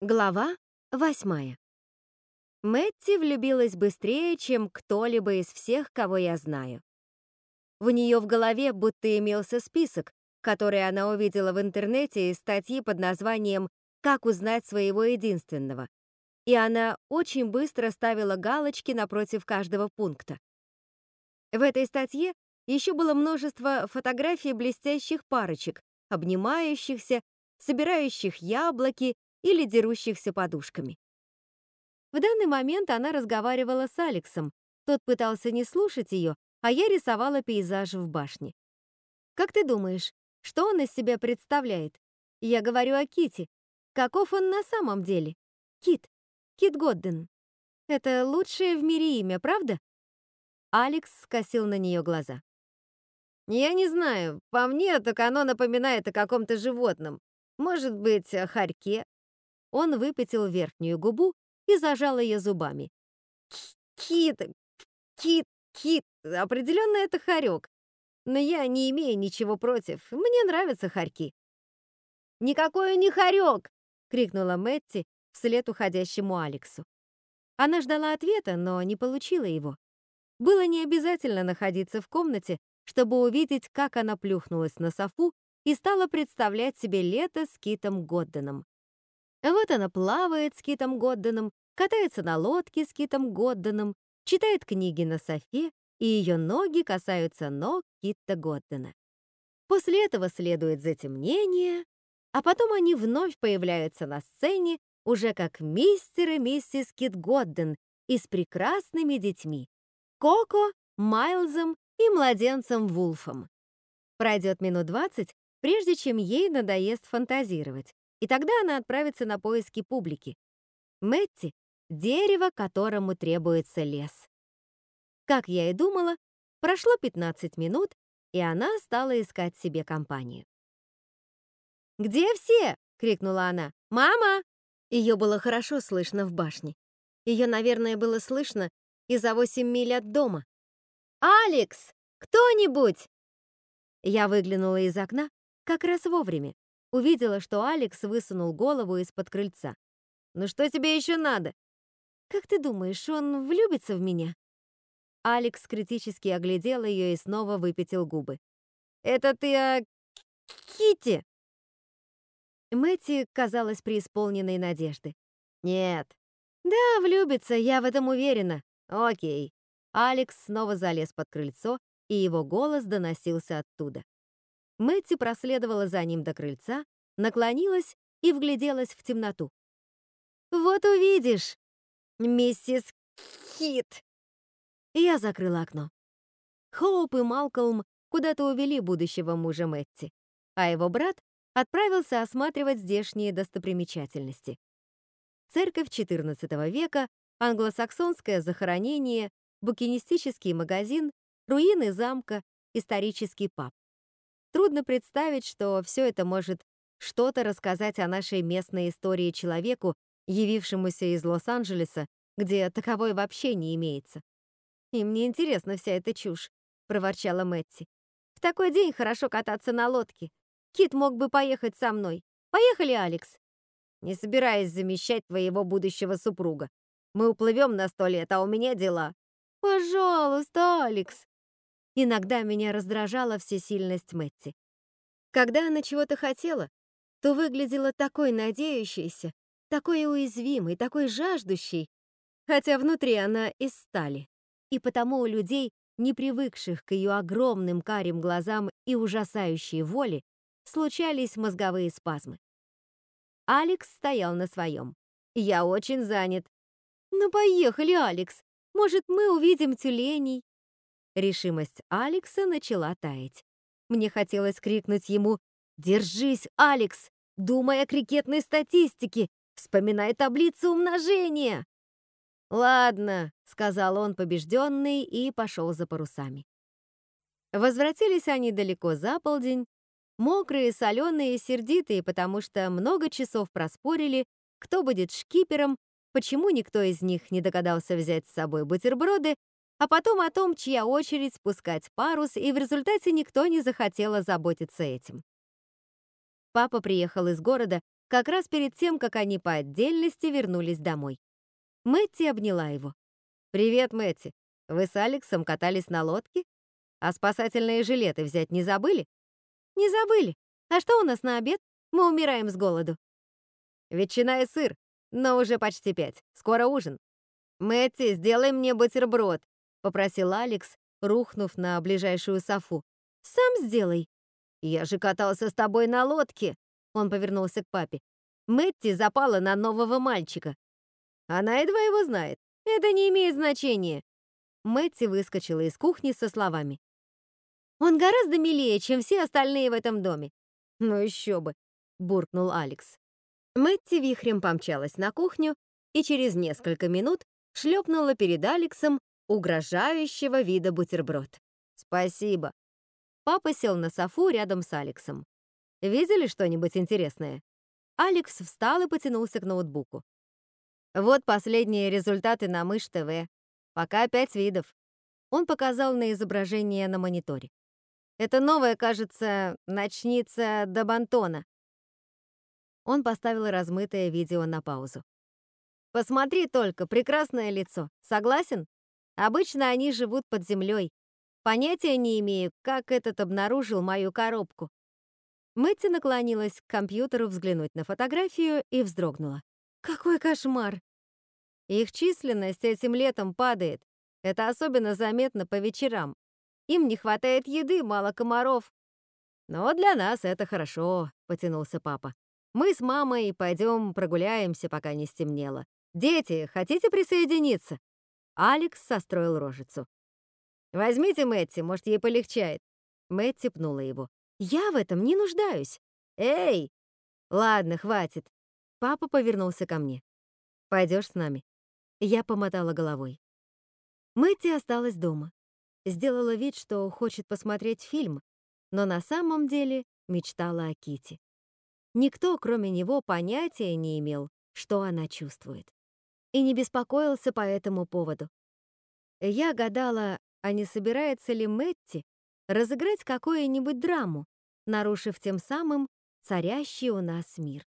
Глава восьмая. Мэтти влюбилась быстрее, чем кто-либо из всех, кого я знаю. В нее в голове будто имелся список, который она увидела в интернете из статьи под названием «Как узнать своего единственного». И она очень быстро ставила галочки напротив каждого пункта. В этой статье еще было множество фотографий блестящих парочек, обнимающихся, собирающих яблоки или дерущихся подушками. В данный момент она разговаривала с Алексом. Тот пытался не слушать ее, а я рисовала пейзаж в башне. Как ты думаешь, что он из себя представляет? Я говорю о Ките. Каков он на самом деле? Кит. Кит Годден. Это лучшее в мире имя, правда? Алекс скосил на нее глаза. Я не знаю, по мне, так оно напоминает о каком-то животном. Может быть, о хорьке он выпятил верхнюю губу и зажал ее зубами. «Кит! Кит! Кит! Определенно это хорек. Но я не имею ничего против. Мне нравятся хорьки». «Никакой не хорек!» — крикнула Мэтти вслед уходящему Алексу. Она ждала ответа, но не получила его. Было не обязательно находиться в комнате, чтобы увидеть, как она плюхнулась на софу и стала представлять себе лето с Китом Годденом. Вот она плавает с Китом Годденом, катается на лодке с Китом Годденом, читает книги на софе, и ее ноги касаются ног Кита Годдена. После этого следует затемнение, а потом они вновь появляются на сцене уже как мистер и миссис Кит Годден и с прекрасными детьми — Коко, Майлзом и младенцем Вулфом. Пройдет минут двадцать, прежде чем ей надоест фантазировать, и тогда она отправится на поиски публики. Мэтти — дерево, которому требуется лес. Как я и думала, прошло 15 минут, и она стала искать себе компанию. «Где все?» — крикнула она. «Мама!» Ее было хорошо слышно в башне. Ее, наверное, было слышно и за 8 миль от дома. «Алекс! Кто-нибудь!» Я выглянула из окна как раз вовремя. Увидела, что Алекс высунул голову из-под крыльца. «Ну что тебе еще надо?» «Как ты думаешь, он влюбится в меня?» Алекс критически оглядел ее и снова выпятил губы. «Это ты о Кити? Мэтти казалась преисполненной надежды. «Нет». «Да, влюбится, я в этом уверена». «Окей». Алекс снова залез под крыльцо, и его голос доносился оттуда. Мэтти проследовала за ним до крыльца, наклонилась и вгляделась в темноту. «Вот увидишь, миссис Хит!» Я закрыла окно. Хоуп и Малкольм куда-то увели будущего мужа Мэтти, а его брат отправился осматривать здешние достопримечательности. Церковь XIV века, англосаксонское захоронение, букинистический магазин, руины замка, исторический паб. Трудно представить, что все это может что-то рассказать о нашей местной истории человеку, явившемуся из Лос-Анджелеса, где таковой вообще не имеется. «И мне интересна вся эта чушь», — проворчала Мэтти. «В такой день хорошо кататься на лодке. Кит мог бы поехать со мной. Поехали, Алекс?» «Не собираюсь замещать твоего будущего супруга. Мы уплывем на сто лет, а у меня дела». «Пожалуйста, Алекс», Иногда меня раздражала всесильность Мэтти. Когда она чего-то хотела, то выглядела такой надеющейся, такой уязвимой, такой жаждущей, хотя внутри она из стали. И потому у людей, не привыкших к ее огромным карим глазам и ужасающей воле, случались мозговые спазмы. Алекс стоял на своем. «Я очень занят». «Ну поехали, Алекс. Может, мы увидим тюленей Решимость Алекса начала таять. Мне хотелось крикнуть ему «Держись, Алекс! Думай о крикетной статистике! Вспоминай таблицу умножения!» «Ладно», — сказал он побежденный и пошел за парусами. Возвратились они далеко за полдень, мокрые, соленые и сердитые, потому что много часов проспорили, кто будет шкипером, почему никто из них не догадался взять с собой бутерброды, а потом о том, чья очередь спускать парус, и в результате никто не захотел заботиться этим. Папа приехал из города как раз перед тем, как они по отдельности вернулись домой. Мэтти обняла его. «Привет, Мэтти. Вы с Алексом катались на лодке? А спасательные жилеты взять не забыли?» «Не забыли. А что у нас на обед? Мы умираем с голоду». «Ветчина и сыр, но уже почти пять. Скоро ужин». «Мэтти, сделай мне бутерброд», — попросил Алекс, рухнув на ближайшую софу. «Сам сделай». «Я же катался с тобой на лодке», — он повернулся к папе. «Мэтти запала на нового мальчика. Она едва его знает. Это не имеет значения». Мэтти выскочила из кухни со словами. «Он гораздо милее, чем все остальные в этом доме». «Ну еще бы», — буркнул Алекс. Мэтти вихрем помчалась на кухню и через несколько минут шлепнула перед Алексом угрожающего вида бутерброд. «Спасибо». Папа сел на софу рядом с Алексом. «Видели что-нибудь интересное?» Алекс встал и потянулся к ноутбуку. Вот последние результаты на Мышь ТВ. Пока пять видов. Он показал на изображение на мониторе. Это новое, кажется, ночница до бантона. Он поставил размытое видео на паузу. Посмотри только, прекрасное лицо. Согласен? Обычно они живут под землей. Понятия не имею, как этот обнаружил мою коробку. Мэтти наклонилась к компьютеру взглянуть на фотографию и вздрогнула. Какой кошмар! Их численность этим летом падает. Это особенно заметно по вечерам. Им не хватает еды, мало комаров. Но для нас это хорошо, потянулся папа. Мы с мамой пойдем прогуляемся, пока не стемнело. Дети, хотите присоединиться? Алекс состроил рожицу. «Возьмите Мэтти, может, ей полегчает». Мэтти пнула его. «Я в этом не нуждаюсь». «Эй!» «Ладно, хватит». Папа повернулся ко мне. Пойдешь с нами?» Я помотала головой. Мэтти осталась дома. Сделала вид, что хочет посмотреть фильм, но на самом деле мечтала о Кити. Никто, кроме него, понятия не имел, что она чувствует и не беспокоился по этому поводу. Я гадала, а не собирается ли Мэтти разыграть какую-нибудь драму, нарушив тем самым царящий у нас мир.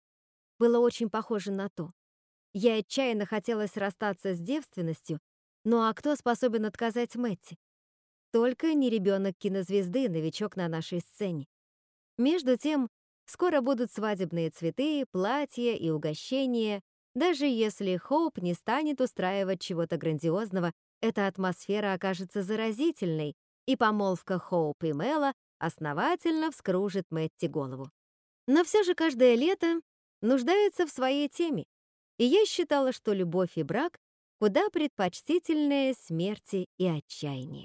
Было очень похоже на то. Я отчаянно хотелось расстаться с девственностью, ну а кто способен отказать Мэтти? Только не ребенок кинозвезды, новичок на нашей сцене. Между тем, скоро будут свадебные цветы, платья и угощения, даже если Хоуп не станет устраивать чего-то грандиозного, эта атмосфера окажется заразительной, и помолвка Хоуп и Мэла основательно вскружит Мэтти голову. Но все же каждое лето нуждается в своей теме, и я считала, что любовь и брак куда предпочтительнее смерти и отчаяния.